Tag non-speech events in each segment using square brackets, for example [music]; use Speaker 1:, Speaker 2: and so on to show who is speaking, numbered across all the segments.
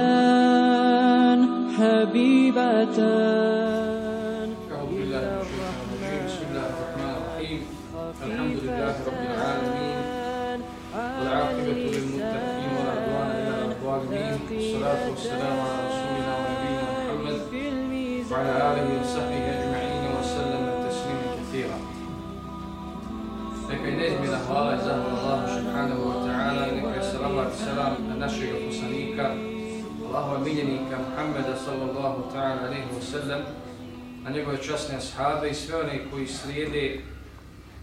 Speaker 1: كلمتان حبيبتان.
Speaker 2: أعوذ بالله من الشيطان الرجيم. بسم الله الرحمن الرحيم. الحمد لله رب العالمين. والعاقبة للمتقين ولا عدوان إلا على الظالمين. والصلاة والسلام على رسولنا ونبينا محمد وعلى آله وصحبه hvala i zahvala Allahu subhanahu wa ta'ala i neka je salavat salam na našeg poslanika, Allahova miljenika Muhammeda sallallahu ta'ala alaihi wa sallam, na njegove časne ashabe i sve one koji slijede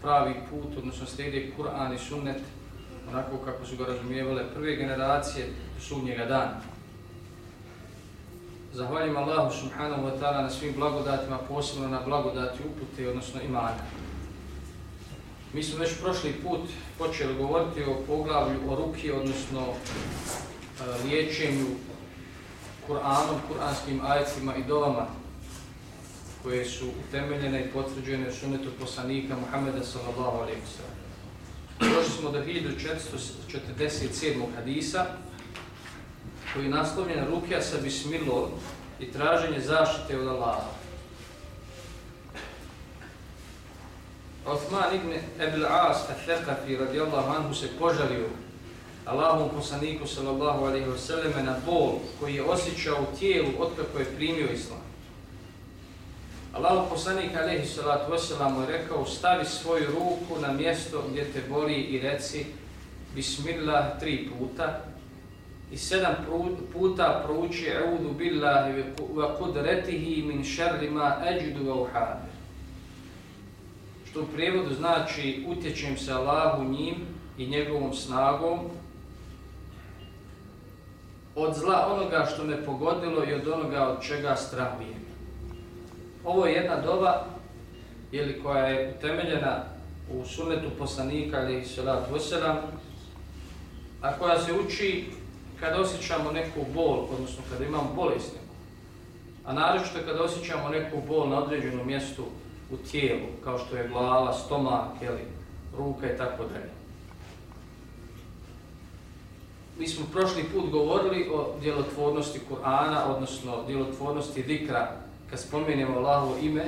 Speaker 2: pravi put, odnosno slijede Kur'an i sunnet, onako kako su ga razumijevale prve generacije do sunnjega dana. Zahvaljujem Allahu subhanahu wa ta'ala na svim blagodatima, posebno na blagodati upute, odnosno imana. Mi smo već prošli put počeli govoriti o poglavlju o ruki, odnosno e, liječenju Kur'anom, kuranskim ajetima i dovama koje su utemeljene i potvrđene u sunetu poslanika Muhammeda sallallahu alaihi wa sallam. Došli smo do 1447. hadisa koji je naslovljen rukja sa bismilom i traženje zaštite od Allaha. Osman ibn Ebil As al-Thaqafi radijallahu anhu se požalio Allahom poslaniku sallallahu alaihi wa na bol koji je osjećao u tijelu otkako je primio islam. Allahom poslanik alaihi sallatu wasallam mu je rekao stavi svoju ruku na mjesto gdje te boli i reci Bismillah tri puta i sedam puta prouči Eudu billahi wa kudretihi min šarrima eđudu wa što u prijevodu znači utječem se Allahu njim i njegovom snagom od zla onoga što me pogodilo i od onoga od čega strahujem. Ovo je jedna doba ili koja je utemeljena u sunetu poslanika ili salatu wasalam, a koja se uči kad osjećamo neku bol, odnosno kada imamo bolest neku. A naročito kada osjećamo neku bol na određenom mjestu u tijelu, kao što je glava, stomak, jeli, ruka i tako dalje. Mi smo prošli put govorili o djelotvornosti Kur'ana, odnosno djelotvornosti dikra, kad spomenemo Allahovo ime,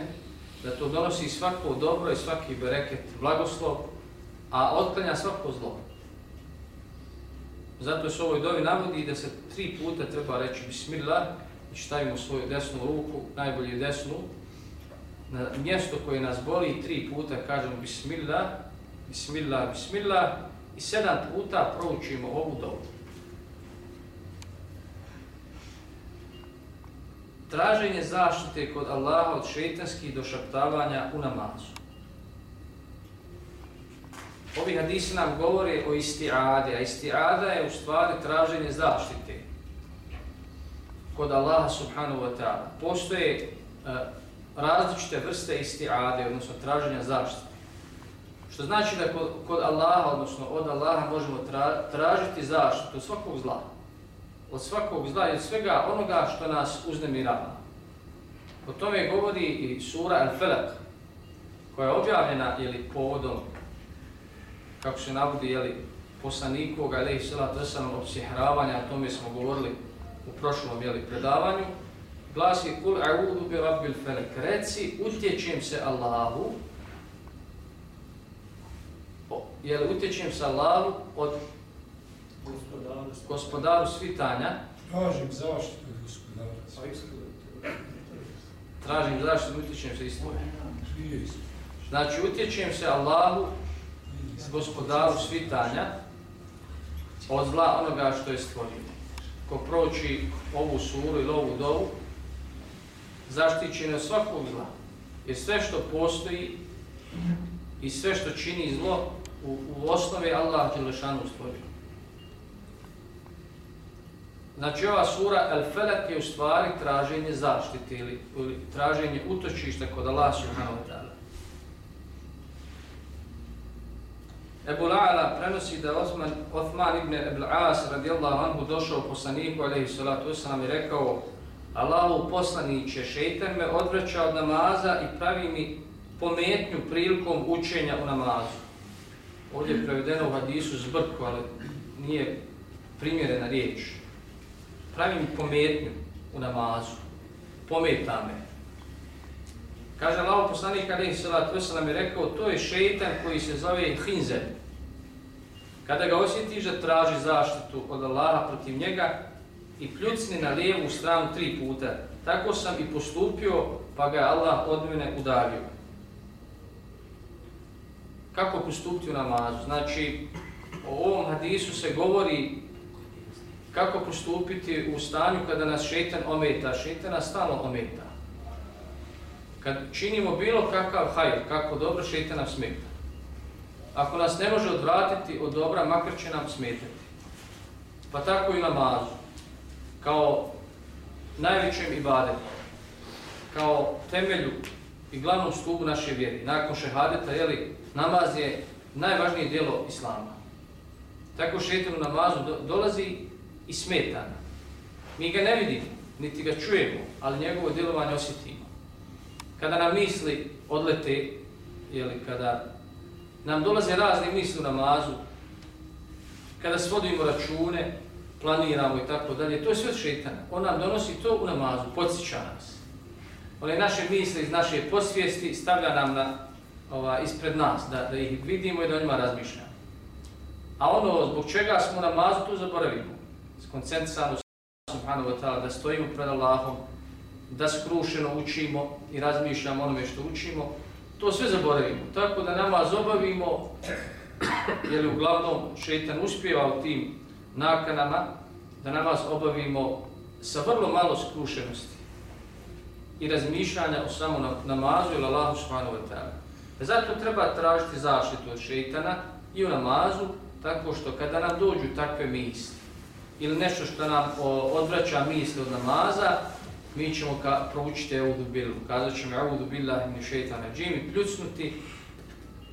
Speaker 2: da to donosi svako dobro i svaki bereket blagoslov, a otklanja svako zlo. Zato se ovoj dovi navodi da se tri puta treba reći Bismillah i stavimo svoju desnu ruku, najbolje desnu, na mjesto koje nas boli tri puta kažemo bismillah, bismillah, bismillah i sedam puta proučimo ovu dobu. Traženje zaštite kod Allaha od šeitanskih došaptavanja u namazu. Ovi hadisi nam govore o istiade, a istiada je u stvari traženje zaštite kod Allaha subhanahu wa ta'ala. Postoje uh, različite vrste istiade, odnosno traženja zaštite. Što znači da kod, kod Allaha, odnosno od Allaha možemo tra, tražiti zaštitu od svakog zla. Od svakog zla i od svega onoga što nas uznemirava. O tome govori i sura Al-Falaq, koja je objavljena jeli, povodom, kako se navodi, jeli, poslanikoga, ili salatu wasalam, obsihravanja, o tome smo govorili u prošlom jeli, predavanju, glasi kul a'udhu bi rabbil falak reci utječem se Allahu. Je li utječem se Allahu od gospodaru, gospodaru svitanja?
Speaker 3: Tražim zaštitu od gospodara
Speaker 2: tražim zaštitu utječem se isto znači utječem se Allahu gospodaru svitanja od zla onoga što je stvorio. Ko proći ovu suru ili ovu dovu zaštićeno svakog zla. Jer sve što postoji i sve što čini zlo u, u osnovi Allah Đelešanu stvorio. Znači ova sura El Felak je u stvari traženje zaštite ili, ili traženje utočišta kod Allah Subhanahu wa ta'ala. Ebu La'ala prenosi da Osman, Othman ibn Ebl As radijallahu anhu došao poslaniku alaihi salatu wasalam i rekao Allahu poslaniće, šeitan me odvraća od namaza i pravi mi pometnju prilikom učenja u namazu. Ovdje je prevedeno u hadisu zbrku, ali nije primjerena riječ. Pravi mi pometnju u namazu. Pometa me. Kaže Allah poslanik alaihi salatu wasalam je rekao, to je šeitan koji se zove Hinzer. Kada ga osjetiš da traži zaštitu od Allaha protiv njega i pljucni na lijevu stranu tri puta, tako sam i postupio, pa ga Allah od mene udavio. Kako postupiti u namazu? Znači, o ovom hadisu se govori kako postupiti u stanju kada nas šeitan ometa. Šeitan nas stalno ometa. Kad činimo bilo kakav hajr, kako dobro, šeitan nam smeta. Ako nas ne može odvratiti od dobra, makar će nam smetati. Pa tako i namazu. Kao najvećem ibadetu. Kao temelju i glavnom stubu naše vjeri. Nakon šehadeta, jeli, namaz je najvažnije dijelo Islama. Tako šetan u namazu dolazi i smeta. Mi ga ne vidimo, niti ga čujemo, ali njegovo djelovanje osjetimo. Kada nam misli odlete, jeli, kada nam dolaze razne misli u namazu, kada svodimo račune, planiramo i tako dalje, to je sve od šeitana. On nam donosi to u namazu, podsjeća nas. One naše misli iz naše posvijesti stavlja nam na, ova, ispred nas, da, da ih vidimo i da o njima razmišljamo. A ono zbog čega smo na namazu, tu zaboravimo. Skoncentrisano subhanahu wa ta'ala, da stojimo pred Allahom, da skrušeno učimo i razmišljamo onome što učimo, to sve zaboravimo. Tako da namaz obavimo, jer uglavnom šeitan uspjeva u tim nakanama, da namaz obavimo sa vrlo malo skrušenosti i razmišljanja o samo namazu ili Allahu subhanahu wa ta'ala. Zato treba tražiti zaštitu od šeitana i u namazu, tako što kada nam dođu takve misli ili nešto što nam odvraća misli od namaza, mi ćemo ka, proučiti Eudu Bilu. Kazat ćemo Eudu Bila i šeitana džim i pljucnuti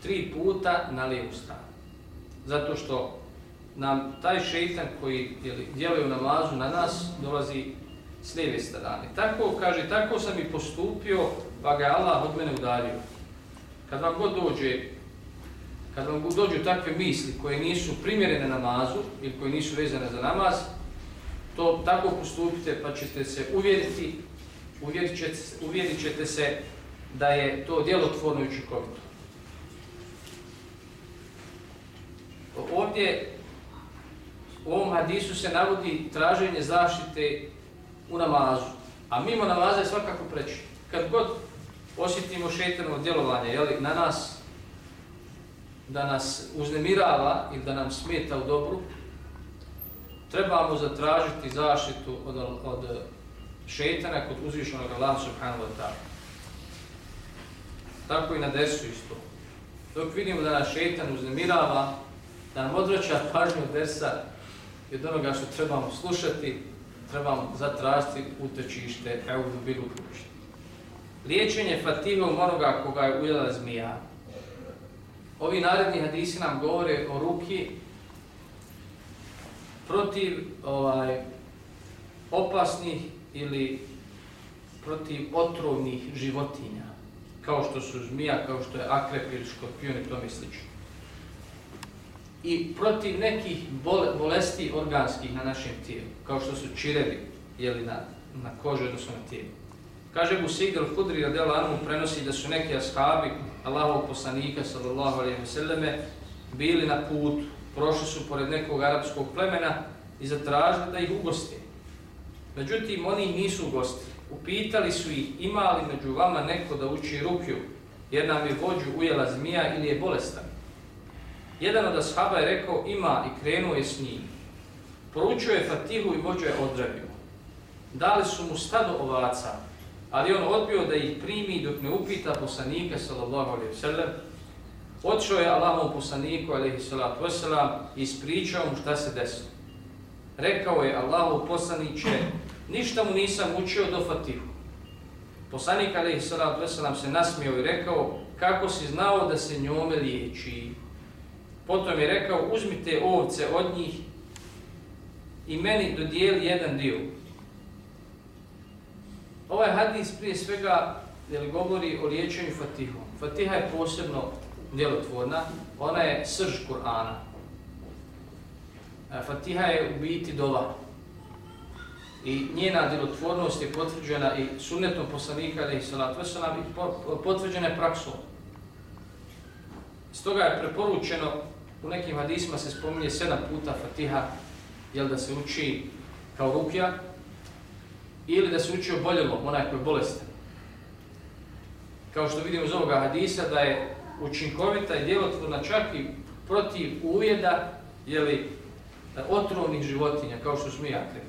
Speaker 2: tri puta na lijevu stranu. Zato što nam taj šeitan koji djeluje u namazu na nas dolazi s lijeve strane. Tako, kaže, tako sam i postupio, pa ga Allah od mene udario. Kad vam god dođe, kad vam dođu takve misli koje nisu primjerene namazu ili koje nisu vezane za namaz, to tako postupite pa ćete se uvjeriti, uvjerit ćete, uvjerit ćete se da je to djelotvorno i učinkovito. Ovdje u ovom hadisu se navodi traženje zaštite u namazu, a mimo namaza je svakako preći. Kad god osjetimo šetrno djelovanje jeli, na nas, da nas uznemirava ili da nam smeta u dobru, trebamo zatražiti zaštitu od, od šetana kod uzvišenog Allaha subhanahu wa ta'ala. Tako i na desu isto. Dok vidimo da nas šetan uznemirava, da nam odvraća pažnju od desa i od onoga što trebamo slušati, trebamo zatražiti utečište, evo da bilo utečište. Liječenje fatimom onoga koga je ujela zmija. Ovi naredni hadisi nam govore o ruki protiv ovaj opasnih ili protiv otrovnih životinja, kao što su zmija, kao što je akrep ili škorpion i tome slično. I protiv nekih bolesti organskih na našem tijelu, kao što su čirevi jeli na, na koži, odnosno na tijelu. Kaže mu Sigdal Hudri radijal Anu prenosi da su neki ashabi Allahovog poslanika sallallahu alaihi wa sallame bili na putu prošli su pored nekog arapskog plemena i zatražili da ih ugosti. Međutim, oni nisu ugosti. Upitali su ih ima li među vama neko da uči rukju, jer nam je vođu ujela zmija ili je bolestan. Jedan od ashaba je rekao ima i krenuo je s njim. Poručio je Fatihu i vođu je odrebio. Dali su mu stado ovaca, ali on odbio da ih primi dok ne upita poslanika sallallahu alaihi wa sallam Odšao je Allahom poslaniku, alaihi salatu wasalam, i ispričao mu šta se desilo. Rekao je Allahov poslaniće, ništa mu nisam učio do Fatihu. Poslanik, alaihi salatu wasalam, se nasmijao i rekao, kako si znao da se njome liječi. Potom je rekao, uzmite ovce od njih i meni dodijeli jedan dio. Ovaj hadis prije svega jer govori o liječenju Fatihom. Fatiha je posebno djelotvorna, ona je srž Kur'ana. Fatiha je u biti dova. I njena djelotvornost je potvrđena i sunnetom poslanika, ali i salatu wasalam, potvrđena je praksom. Stoga je preporučeno, u nekim hadisima se spominje sedam puta Fatiha, jel da se uči kao rukja, ili da se uči oboljelom, onaj koji je bolestan. Kao što vidimo iz ovoga hadisa, da je učinkovita i djelotvorna čak i protiv ujeda, jeli, otrovnih životinja, kao što smo jakre.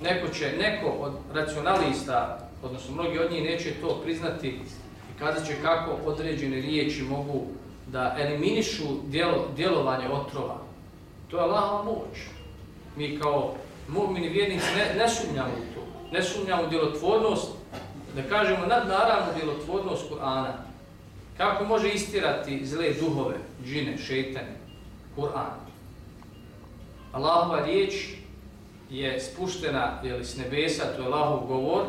Speaker 2: Neko će, neko od racionalista, odnosno mnogi od njih neće to priznati i kazat će kako određene riječi mogu da eliminišu djelo, djelovanje otrova. To je Allahova moć. Mi kao mu'mini vjernici ne, ne sumnjamo u to. Ne sumnjamo u djelotvornost, da kažemo nadnaravnu djelotvornost Kur'ana. Kako može istirati zle duhove, džine, šetane, Kur'an? Allahova riječ je spuštena jeli, s nebesa, to je Allahov govor,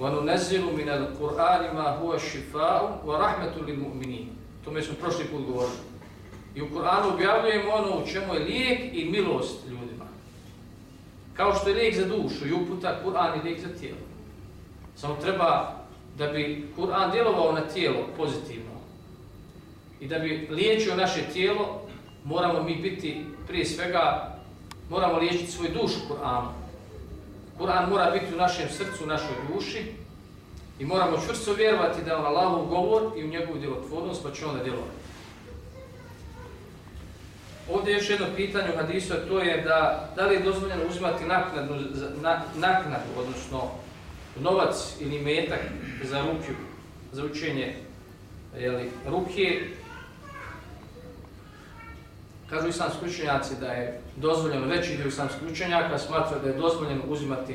Speaker 2: وَنُنَزِلُ مِنَ الْقُرْآنِ مَا هُوَ شِفَاءٌ وَرَحْمَةٌ لِلْمُؤْمِنِينَ To mi smo prošli put govorili. I u Kur'anu objavljujemo ono u čemu je lijek i milost ljudima. Kao što je lijek za dušu i uputa, Kur'an je lijek za tijelo. Samo treba da bi Kur'an djelovao na tijelo pozitivno i da bi liječio naše tijelo, moramo mi biti prije svega, moramo liječiti svoju dušu Kur'anu. Kur'an mora biti u našem srcu, u našoj duši i moramo čvrsto vjerovati da je on Allahov govor i u njegovu djelotvornost, pa će onda djelovati. Ovdje je još jedno pitanje u hadisu, a to je da, da li je dozvoljeno uzimati naknadu, na, naknadu, odnosno novac ili metak za rukju, za učenje jeli, ruke. Kažu islamski učenjaci da je dozvoljeno, veći dio islamskih učenjaka smatra da je dozvoljeno uzimati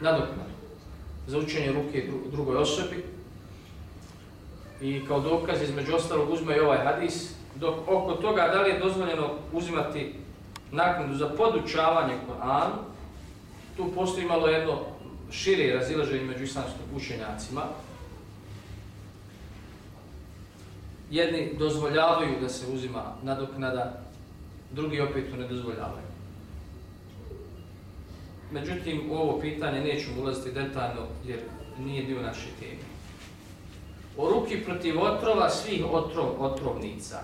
Speaker 2: nadoknadu za učenje ruke drugoj osobi. I kao dokaz između ostalog uzme i ovaj hadis, dok oko toga da li je dozvoljeno uzimati naknadu za podučavanje Koranu, tu postoji malo jedno šire razilaženje među islamskim učenjacima. Jedni dozvoljavaju da se uzima nadoknada, drugi opet to ne dozvoljavaju. Međutim, u ovo pitanje nećemo ulaziti detaljno jer nije dio naše teme. O ruki protiv otrova svih otrov, otrovnica.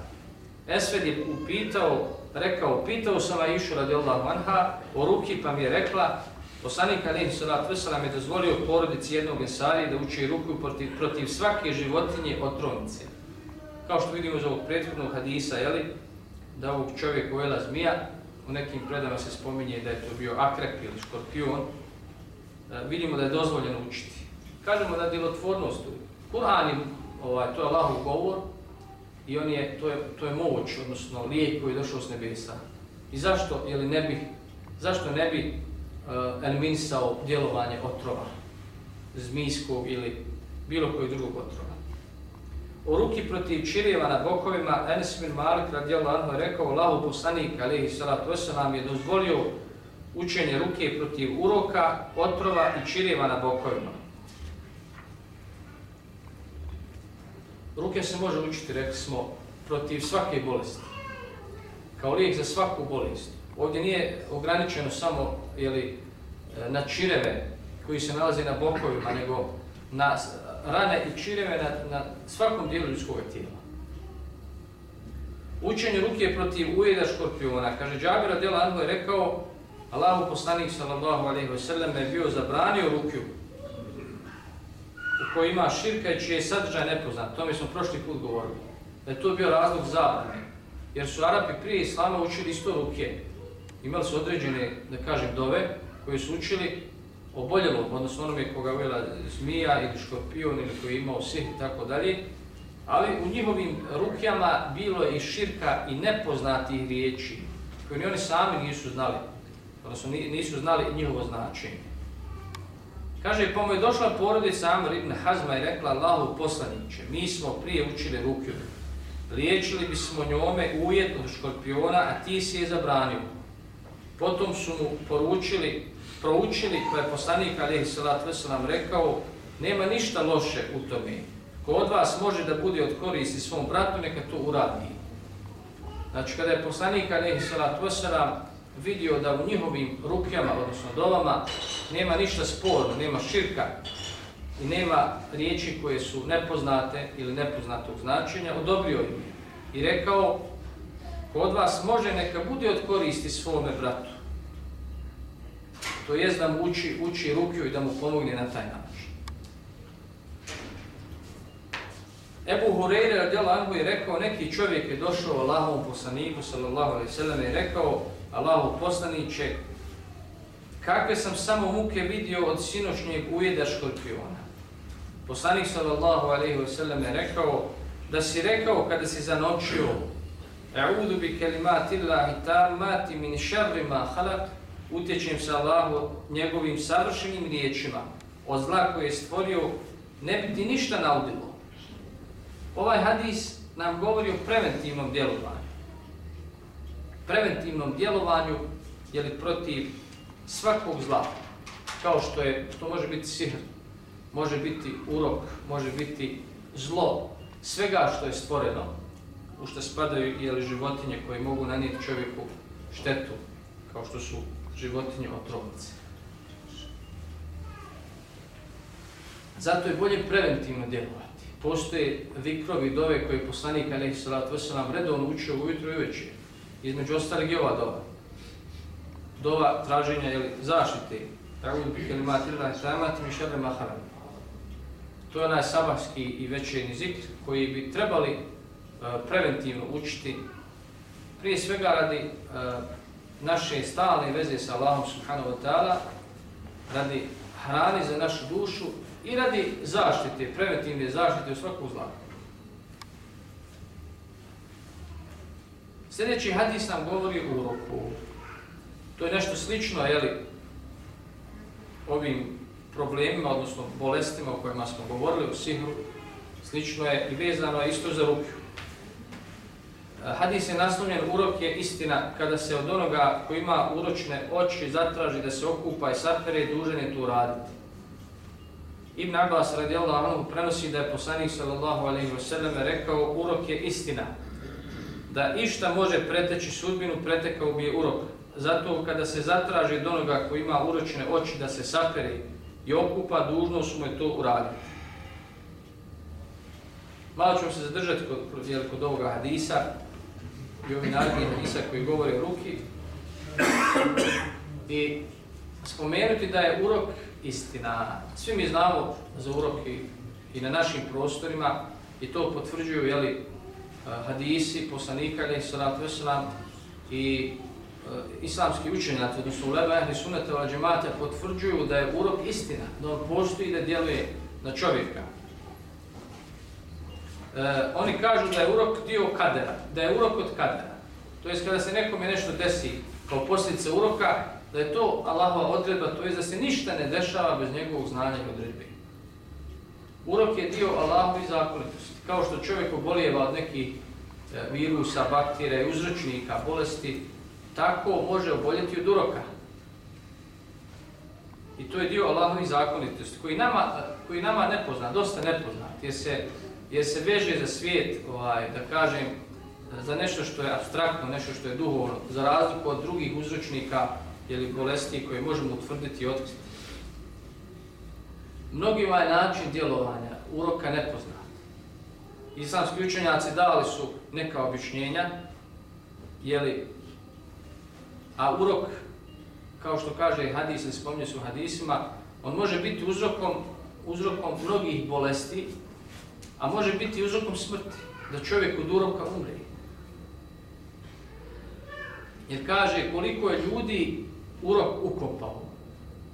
Speaker 2: Esved je upitao, rekao, pitao sam Aishu radijallahu anha o ruki pa mi je rekla Poslanik Alihi Salat Veselam je dozvolio porodici jednog Ensari da uči ruku protiv, protiv svake životinje otrovnice. Kao što vidimo iz ovog prethodnog hadisa, jeli, da ovog čovjek ujela zmija, u nekim predama se spominje da je to bio akrep ili škorpion, e, vidimo da je dozvoljeno učiti. Kažemo da je djelotvornost, Kur'an ovaj, to je Allahov govor i on je, to, je, to je moć, odnosno lijek koji je došao s nebesa. I zašto, jeli ne bi, zašto ne bi uh, eliminisao djelovanje otrova, zmijskog ili bilo koji drugog otrova. U ruki protiv čirijeva na bokovima, Enes bin Malik radijallahu anhu je rekao, Allahu poslanik, alihi salatu wasalam, je dozvolio učenje ruke protiv uroka, otrova i čirijeva na bokovima. Ruke se može učiti, rekli smo, protiv svake bolesti. Kao lijek za svaku bolest. Ovdje nije ograničeno samo jeli, e, na čireve koji se nalaze na bokovima, nego na rane i čireve na, na svakom dijelu ljudskog tijela. Učenje ruke protiv ujeda škorpiona. Kaže, Džabir Adela Anhu je rekao, Allahu poslanik sallallahu alaihi wa sallam je bio zabranio rukju u kojoj ima širka i čije je sadržaj nepoznat. To mi smo prošli put govorili. Da je to bio razlog zabrane. Jer su Arapi prije Islama učili isto ruke imali su određene, da kažem, dove koje su učili o odnosno onome koga uvjela zmija ili škorpion ili koji je imao sih i tako dalje, ali u njihovim rukjama bilo je i širka i nepoznatih riječi koje ni oni sami nisu znali, odnosno nisu znali njihovo značenje. Kaže, pa mu je došla porodica Amr ibn Hazma i rekla Allahu poslaniće, mi smo prije učili rukju, liječili bismo njome ujed od škorpiona, a ti si je zabranio. Potom su mu poručili, proučili, pa je poslanik alaihi Salat Veselam rekao, Nema ništa loše u tome. Ko od vas može da bude od koristi svom bratu, neka to uradi. Znači, kada je poslanik Alehi Salat Veselam vidio da u njihovim rukjama, odnosno dovama, nema ništa sporno, nema širka i nema riječi koje su nepoznate ili nepoznatog značenja, odobrio im je i rekao, ko od vas može, neka bude od koristi svome bratu. To jest da mu uči, uči rukju i da mu pomogne na taj način. Ebu Hureyre radijal anhu je rekao, neki čovjek je došao Allahovom poslaniku, sallallahu alaihi sallam, i rekao, Allahov poslaniće, kakve sam samo muke vidio od sinošnjeg ujeda škorpiona. Poslanik, sallallahu alaihi sallam, je rekao, da si rekao kada si zanočio, A'udu bi kelimati Allahi tamati min šarri ma halak, utječem se Allahu njegovim savršenim riječima, od zla koje je stvorio, ne bi ti ništa naudilo. Ovaj hadis nam govori o preventivnom djelovanju. Preventivnom djelovanju je li protiv svakog zla, kao što je, što može biti sihr, može biti urok, može biti zlo, svega što je stvoreno, u što spadaju je li životinje koje mogu nanijeti čovjeku štetu, kao što su životinje otrovnice. Zato je bolje preventivno djelovati postoje vikrovi dove koje poslanik nekih Salatu Veselam redovno učio ujutro i večer. Između ostalih je ova dova. Dova traženja ili zaštite. Tako bi bih elimatirala tajamati mi šebre maharam. To je onaj sabahski i večerni zikr koji bi trebali uh, preventivno učiti prije svega radi uh, naše stalne veze sa Allahom subhanahu wa ta'ala, radi hrani za našu dušu i radi zaštite, preventivne zaštite u svakog zla. Sljedeći hadis nam govori o roku. To je nešto slično, jeli, ovim problemima, odnosno bolestima o kojima smo govorili u sihru, slično je i vezano isto za ruku. Hadis je naslovljen, urok je istina kada se od onoga koji ima uročne oči zatraži da se okupa i sapere, dužen je to raditi. Ibn Abbas radijallahu anhu prenosi da je poslanik sallallahu alejhi ve selleme rekao urok je istina. Da išta može preteći sudbinu, pretekao bi je urok. Zato kada se zatraži od onoga ko ima uročne oči da se sapere i okupa, dužnost mu je to uraditi. Malo ćemo se zadržati kod, jel, kod ovoga hadisa i ovi narednih hadisa koji govore o ruki i spomenuti da je urok istina. Svi mi znamo za urok i na našim prostorima i to potvrđuju jeli, eh, hadisi, poslanika, ali salatu wasalam, i eh, islamski učenjaci, odnosno ulema ehli sunata wa džemata, potvrđuju da je urok istina, da on postoji da djeluje na čovjeka. E, oni kažu da je urok dio kadera, da je urok od kadera. To jest kada se nekome nešto desi kao posljedice uroka, da je to Allahova odredba, to jest da se ništa ne dešava bez njegovog znanja i odredbe. Urok je dio Allahovi zakonitosti. Kao što čovjek obolijeva od nekih e, virusa, bakterija, uzročnika, bolesti, tako može oboljeti od uroka. I to je dio Allahovi zakonitosti, koji nama, e, koji nama nepozna, dosta nepoznat, jer se, jer se veže za svijet, ovaj, da kažem, za nešto što je abstraktno, nešto što je duhovno, za razliku od drugih uzročnika, ili bolesti koje možemo utvrditi i otkriti. Mnogi je način djelovanja uroka nepoznat. Islamski učenjaci dali su neka objašnjenja, jeli, a urok, kao što kaže hadis, ili spominje su hadisima, on može biti uzrokom, uzrokom mnogih bolesti, a može biti uzrokom smrti, da čovjek od uroka umre. Jer kaže koliko je ljudi urok ukopao,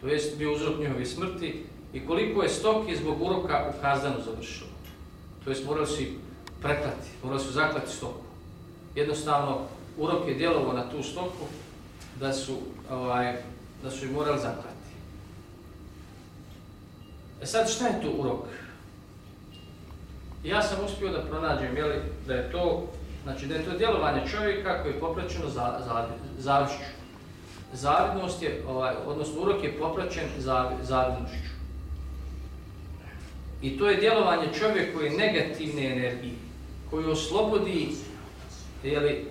Speaker 2: to jest bio uzrok njihove smrti, i koliko je stoki zbog uroka u kazdanu završilo. To jest morali su preklati, morali su zaklati stoku. Jednostavno, urok je djelovo na tu stoku da su, ovaj, da su i morali zaklati. E sad, šta je to urok? Ja sam uspio da pronađem jeli, da je to znači da je to djelovanje čovjeka koji je popraćeno za, za, zavišću zavidnost je, ovaj, odnosno urok je popraćen zavidnošću. I to je djelovanje čovjekove negativne energije, koju oslobodi jeli,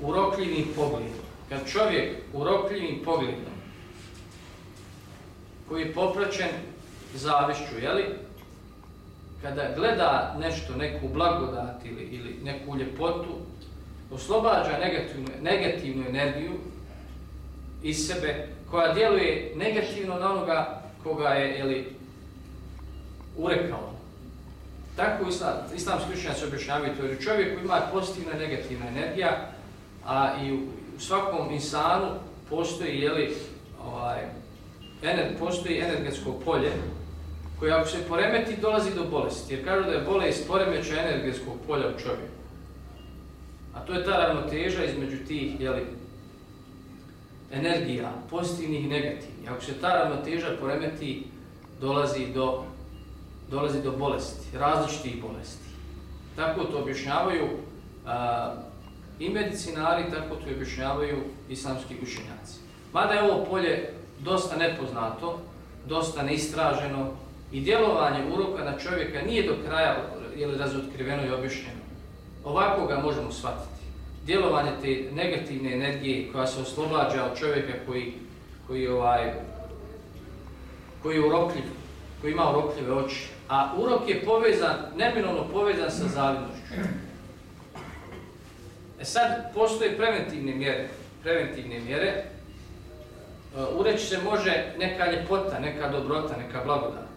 Speaker 2: urokljivim pogledom. Kad čovjek urokljivim pogledom, koji je popraćen zavišću, jeli, kada gleda nešto, neku blagodat ili, ili neku ljepotu, oslobađa negativnu, negativnu energiju iz sebe, koja djeluje negativno na onoga koga je ili, urekao. Tako islam, islamski učenjaci objašnjavaju to, jer čovjek ima pozitivna i negativna energija, a i u, u svakom insanu postoji, jeli, ovaj, ener, postoji energetsko polje, koja ako se poremeti, dolazi do bolesti. Jer kažu da je bolest poremeća energetskog polja u čovjeku. A to je ta ravnoteža između tih, jeli, energija, pozitivnih i negativnih. Ako se ta ravnoteža poremeti, dolazi do, dolazi do bolesti, različitih bolesti. Tako to objašnjavaju a, i medicinari, tako to objašnjavaju islamski učenjaci. Mada je ovo polje dosta nepoznato, dosta neistraženo i djelovanje uroka na čovjeka nije do kraja ili razotkriveno i objašnjeno. Ovako ga možemo shvatiti djelovanje te negativne energije koja se oslobađa od čovjeka koji, koji, ovaj, koji je urokljiv, koji ima urokljive oči. A urok je povezan, neminovno povezan sa zavidnošću. E sad, postoje preventivne mjere. Preventivne mjere. E, ureći se može neka ljepota, neka dobrota, neka blagodat.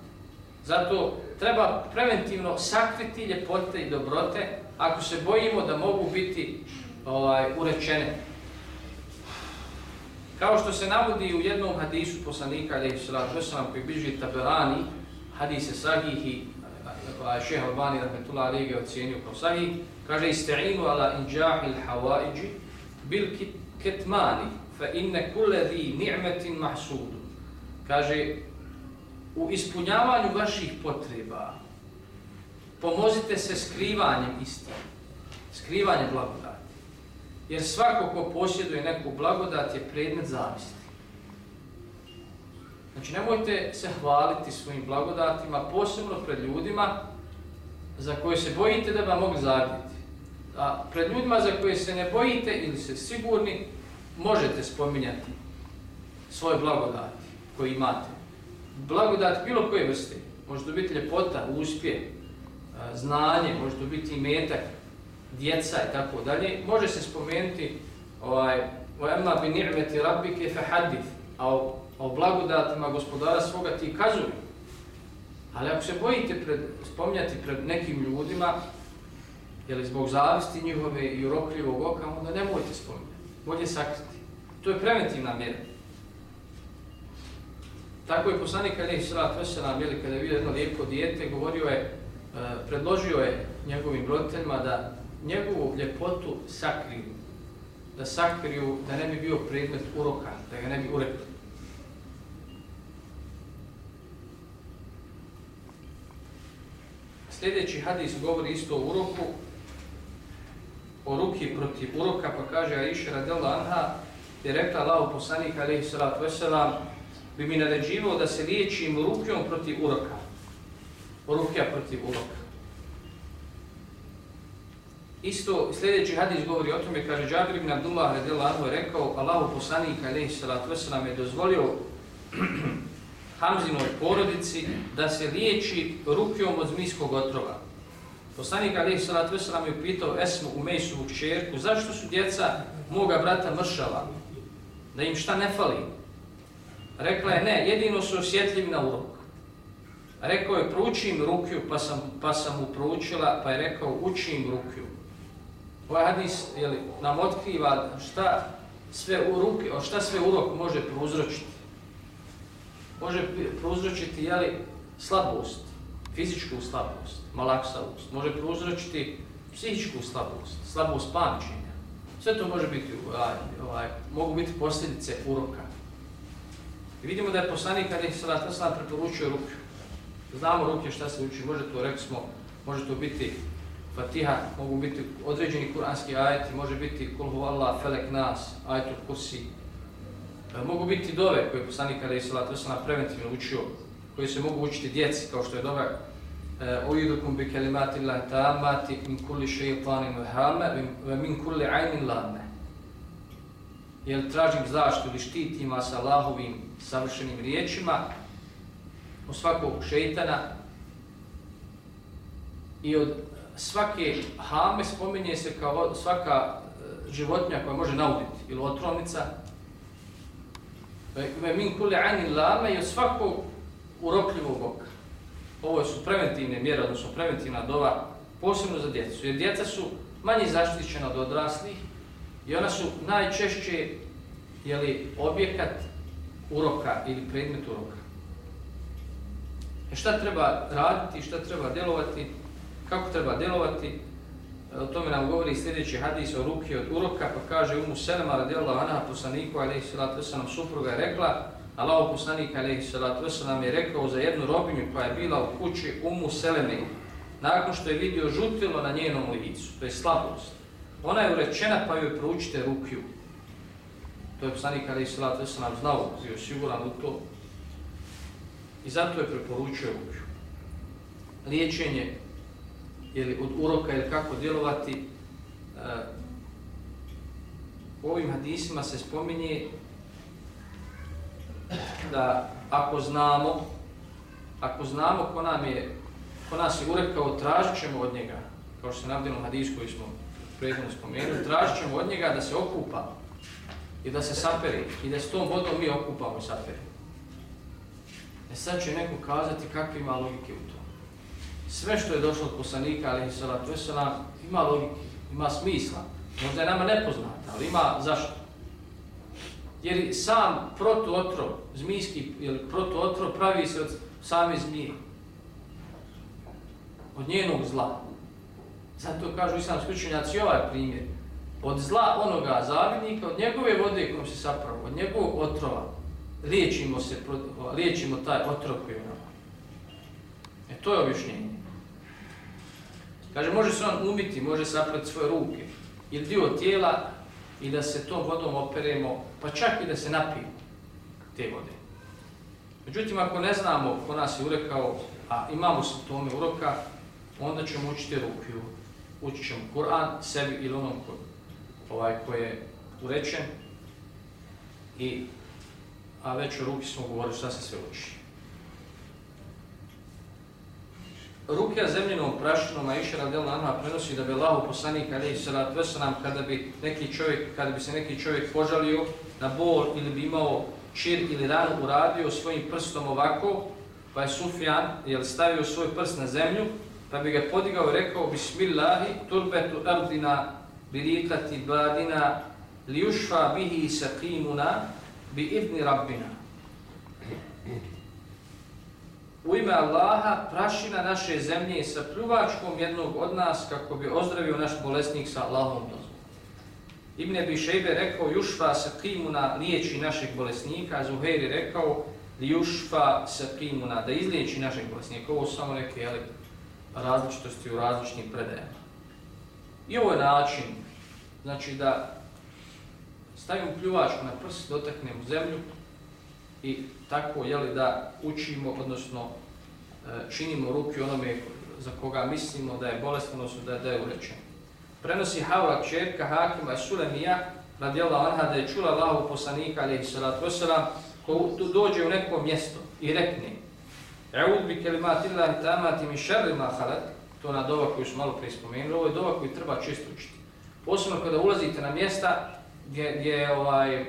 Speaker 2: Zato treba preventivno sakriti ljepote i dobrote ako se bojimo da mogu biti ovaj, urečene. Kao što se navodi u jednom hadisu poslanika, ali se rad koji biži taberani, hadise sahihi, i šeha Albani, rahmetullah Ali ga ocijenio kao sahih, kaže ista'inu ala inđahil hawaiđi bil ketmani, fa inne kulle di ni'metin mahsudu. Kaže, u ispunjavanju vaših potreba, pomozite se skrivanjem istine, skrivanjem blagodati. Jer svako ko posjeduje neku blagodat je predmet zavisti. Znači nemojte se hvaliti svojim blagodatima, posebno pred ljudima za koje se bojite da vam mogu zaviditi. A pred ljudima za koje se ne bojite ili se sigurni, možete spominjati svoje blagodati koje imate blagodat bilo koje vrste, može to biti ljepota, uspje, znanje, može to biti metak, djeca i tako dalje, može se spomenuti ovaj, o emma bi ni'meti rabbike fa hadith, a o, o blagodatima gospodara svoga ti kazuj. Ali ako se bojite pred, spominjati pred nekim ljudima, je zbog zavisti njihove i urokljivog oka, onda nemojte spominjati, bolje sakriti. To je preventivna mjera. Tako je poslanik Ali Srat Vesela, kada je vidio jedno lijepo dijete, govorio je, e, predložio je njegovim roditeljima da njegovu ljepotu sakriju, da sakriju, da ne bi bio predmet uroka, da ga ne bi urekli. Sljedeći hadis govori isto o uroku, o ruki protiv uroka, pa kaže Aisha radela anha, je rekla Allahu poslanik alaihi salatu wasalam, bi mi naređivao da se liječim rukljom protiv uroka. Rukja protiv uroka. Isto sljedeći hadis govori o tome, kaže Džabir ibn Abdullah radijallahu je rekao, Allahu poslanik alaihi salatu wasalam je dozvolio [clears throat] Hamzinoj porodici da se liječi rukjom od zmijskog otrova. Poslanik alaihi salatu wasalam je upitao Esmu u Mejsovu čerku zašto su djeca moga brata mršava? Da im šta ne fali? Rekla je ne, jedino su osjetljivi na urok. Rekao je, proučim rukju, pa sam, pa sam mu proučila, pa je rekao, učim rukju. Ovaj hadis jeli, nam otkriva šta sve u ruke, šta sve urok može prouzročiti. Može prouzročiti jeli, slabost, fizičku slabost, malaksavost. Može prouzročiti psihičku slabost, slabost pamćenja. Sve to može biti, ovaj, ovaj, mogu biti posljedice uroka. I vidimo da je poslanik kada je sada sam preporučio ruke. Znamo ruke šta se uči, može to, rekli smo, može to biti Fatiha mogu biti određeni kuranski ajeti, može biti Kulhu Allah, felek nas, ajetul kursi. E, mogu biti dove koje poslanik kada je salatu sam preventivno učio koji se mogu učiti djeci, kao što je dobra e, uidukum bi kelimati Allah tamati min kulli šeitanin vahame ve min kulli ajnin lame. Jer tražim zaštitu ili štitima sa Allahovim savršenim riječima od svakog šeitana i od svake hame spominje se kao svaka e, životinja koja može nauditi ili otrovnica ve min kulli ajnin lame i od svakog urokljivog oka. Ovo su preventivne mjere, odnosno preventivna dova, posebno za djecu. Jer djeca su manje zaštićena od odraslih i ona su najčešće jeli, objekat uroka ili predmet uroka. E šta treba raditi, šta treba djelovati, kako treba djelovati, e, o tome nam govori sljedeći hadis o ruki od uroka, pa kaže Umu Selema radijallahu anha poslaniku, alaihi i salatu nam supruga je rekla, Allaho poslanik alaihi salatu wasalam je rekao za jednu robinju koja je bila u kući Umu Seleme, nakon što je vidio žutilo na njenom licu, to je slabost. Ona je urečena pa joj proučite rukiju. To je poslanik Ali salatu Veselam znao, bio siguran u to. I zato je preporučio rukiju. Liječenje ili od uroka ili kako djelovati, eh, u ovim hadisima se spominje da ako znamo, ako znamo ko nam je, ko nas je urekao, tražit ćemo od njega, kao što se navdjeno u hadisku koji smo prethodno spomenuo, tražit ćemo od njega da se okupa i da se saperi i da s tom vodom mi okupamo i saperimo. E sad će neko kazati kakve ima logike u tom. Sve što je došlo od poslanika, ali i salatu wasalam, ima logike, ima smisla. Možda je nama nepoznata, ali ima zašto? Jer sam protuotrov, zmijski ili protuotrov pravi se od same zmije. Od njenog zla. Zato kažu islamski učenjaci ovaj primjer. Od zla onoga zavidnika, od njegove vode kojom se sapravo, od njegovog otrova, liječimo, se, liječimo taj otrov koji je nama. E to je objašnjenje. Kaže, može se on umiti, može saprati svoje ruke ili dio tijela i da se tom vodom operemo, pa čak i da se napijemo te vode. Međutim, ako ne znamo ko nas je urekao, a imamo simptome uroka, onda ćemo učiti rukiju ući ćemo Kur'an sebi ili onom ko, ovaj, koji je urečen, i, a već o ruki smo govorili šta se sve uči. Rukija zemljenom prašinom Aisha iša radijalna anha prenosi da bi Allah poslanik alaihi salatu wasalam kada bi neki čovjek, kada bi se neki čovjek požalio na bol ili bi imao čir ili ranu uradio svojim prstom ovako, pa je Sufjan jel, stavio svoj prst na zemlju, pa bi ga podigao i rekao Bismillahi turbetu ardina birikati badina liušfa bihi saqimuna bi idni rabbina u ime Allaha prašina naše zemlje sa pljuvačkom jednog od nas kako bi ozdravio naš bolesnik sa Allahom dozvom. Ibn Abi Šejbe rekao jušfa sa kimuna liječi našeg bolesnika, a Zuhair rekao jušfa sa kimuna da izliječi našeg bolesnika. Ovo samo neke jeli, različitosti u različnim predajama. I ovo je način, znači da stavimo pljuvačku na prst, dotaknemo zemlju, i tako je li da učimo, odnosno e, činimo ruke onome za koga mislimo da je bolestan, odnosno da je, da je urečen. Prenosi Havla čerka Hakima Sulemija, radijela Anha, da je čula Allahu poslanika, alaihi salatu wasalam, ko dođe u neko mjesto i rekne Eud bi kelimat illahi tamati mi šerri ma halak, to na dova koju smo malo prije spomenuli, ovo je dova koju treba čisto učiti. Posebno kada ulazite na mjesta gdje, gdje je ovaj,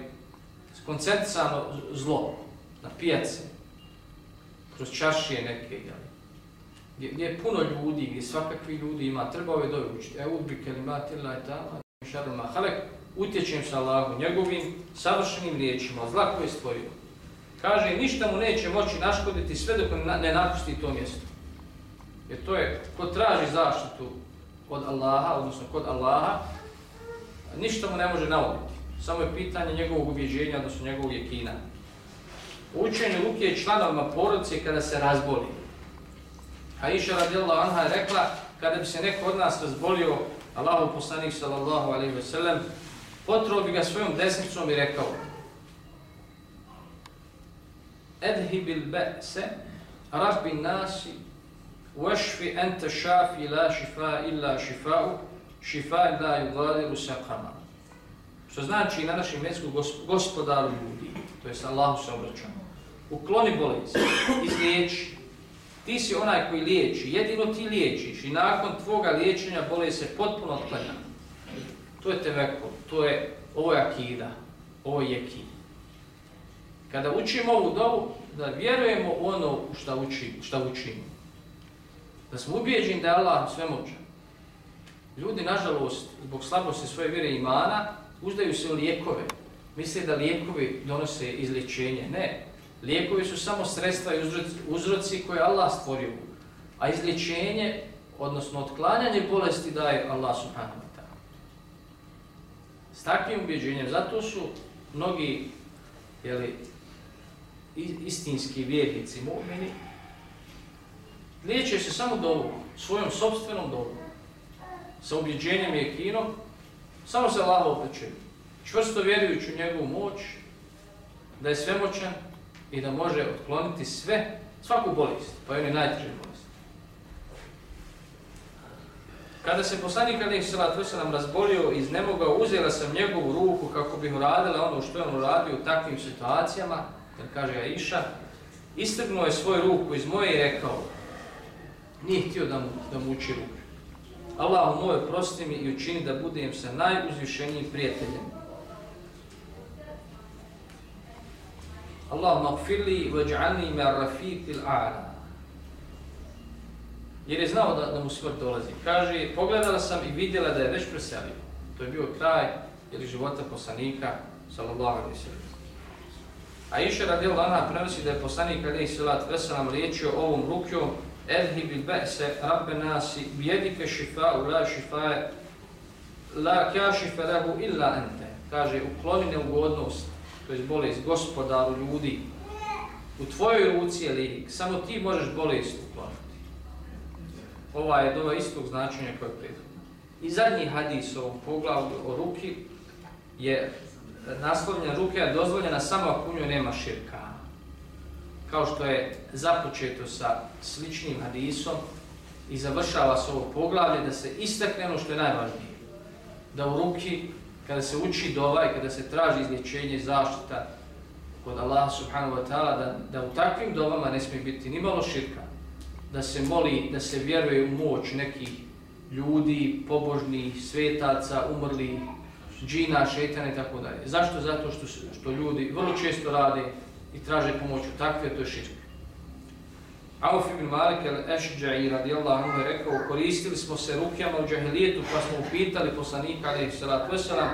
Speaker 2: skoncentrisano zlo, na pijace, kroz čašije neke, jel? Gdje, gdje je puno ljudi, gdje svakakvi ljudi ima, treba ove dove učiti. Eud bi kelimati tamati mi šerri ma halak, utječem sa Allahom njegovim savršenim riječima, zla koje je stvorio. Kaže, ništa mu neće moći naškoditi sve dok ne napusti to mjesto. Jer to je, ko traži zaštitu od Allaha, odnosno kod Allaha, ništa mu ne može navoditi. Samo je pitanje njegovog ubjeđenja, odnosno njegovog jekina. Učenje ruke je članovima porodice kada se razboli. Aisha radijallahu anha je rekla, kada bi se neko od nas razbolio, Allahu poslanik sallallahu alaihi ve sellem, potrao bi ga svojom desnicom i rekao Edhi bil be'se Rabbi nasi, Vašfi ente šafi la šifa illa šifa'u, šifa la yugadiru saqama. Što znači na našem mjestu gospodaru ljudi, to jest Allahu se obraćamo. Ukloni bolest, izliječi. Ti si onaj koji liječi, jedino ti liječiš i nakon tvoga liječenja bolest se potpuno otklanja. To je tevekul, to je, ovo je akida, ovo je jekin. Kada učimo ovu dovu, da vjerujemo u ono šta, uči, šta učimo. Da smo ubijeđeni da je Allah sve može. Ljudi, nažalost, zbog slabosti svoje vjere i imana, uzdaju se u lijekove. Misle da lijekovi donose izlječenje. Ne. Lijekovi su samo sredstva i uzroci, uzroci koje Allah stvorio. A izlječenje, odnosno otklanjanje bolesti daje Allah subhanahu wa ta'ala. S takvim ubjeđenjem, zato su mnogi jeli, istinski vjernici, mu'mini, liječe se samo dobu, svojom sobstvenom dobu, sa ubjeđenjem i ekinom, samo se Allah opeče, čvrsto vjerujući u njegovu moć, da je svemoćan i da može otkloniti sve, svaku bolest, pa je one najteže bolesti. Kada se poslanik Ali Salat Veselam nam razbolio i iznemogao, uzela sam njegovu ruku kako bih uradila ono što je on uradio u takvim situacijama, kad kaže Aisha, istrgnuo je svoju ruku iz moje i rekao, nije htio da mu, da mu uči ruke. Allah moj prosti mi i učini da budem sa najuzvišenijim prijateljem. Allah magfirli vaj'alni me rafiqil a'la. Jer je znao da, da mu smrt dolazi. Kaže, pogledala sam i vidjela da je već preselio. To je bio kraj ili života poslanika, sallallahu alaihi sallam. A iša radijel lana prenosi da je poslanik alaihi sallat veselam riječio ovom rukjom Edhi bil ba'se rabbe nasi bijedike šifa'u la šifa'a la kjašife lehu illa ente. Kaže, ukloni neugodnost, to je bolest gospodaru ljudi. U tvojoj ruci je lijek, samo ti možeš bolest ukloniti. Ova je dova istog značenja koje je. I zadnji hadis o ovom poglavu o ruki je naslovljena ruke dozvoljena samo ako u njoj nema širka. Kao što je započeto sa sličnim hadisom i završava se ovo poglavlje da se istakne ono što je najvažnije. Da u ruki, kada se uči dova i kada se traži izlječenje zaštita kod Allah subhanahu wa ta'ala, da, da u takvim dovama ne smije biti ni malo širka. Da se moli, da se vjeruje u moć nekih ljudi, pobožnih, svetaca, umrlih, džina, šetana i tako dalje. Zašto? Zato što, što ljudi vrlo često rade i traže pomoć u takve, to je širk. Auf ibn Malik al-Ešđa'i radijallahu anhu je rekao, koristili smo se rukjama u džahilijetu pa smo upitali poslanika alaihi salatu wasalam,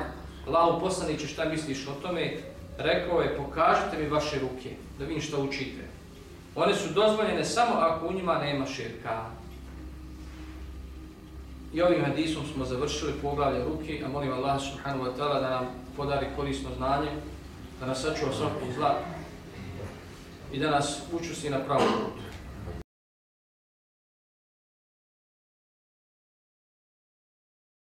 Speaker 2: Allahu poslaniće šta misliš o tome, rekao je, pokažite mi vaše ruke, da vidim šta učite. One su dozvoljene samo ako u njima nema širka. I ovim hadisom smo završili poglavlje ruki, a molim Allah subhanahu wa ta'ala da nam podari korisno znanje, da nas sačuva svakog zla i da nas učusti na pravom putu.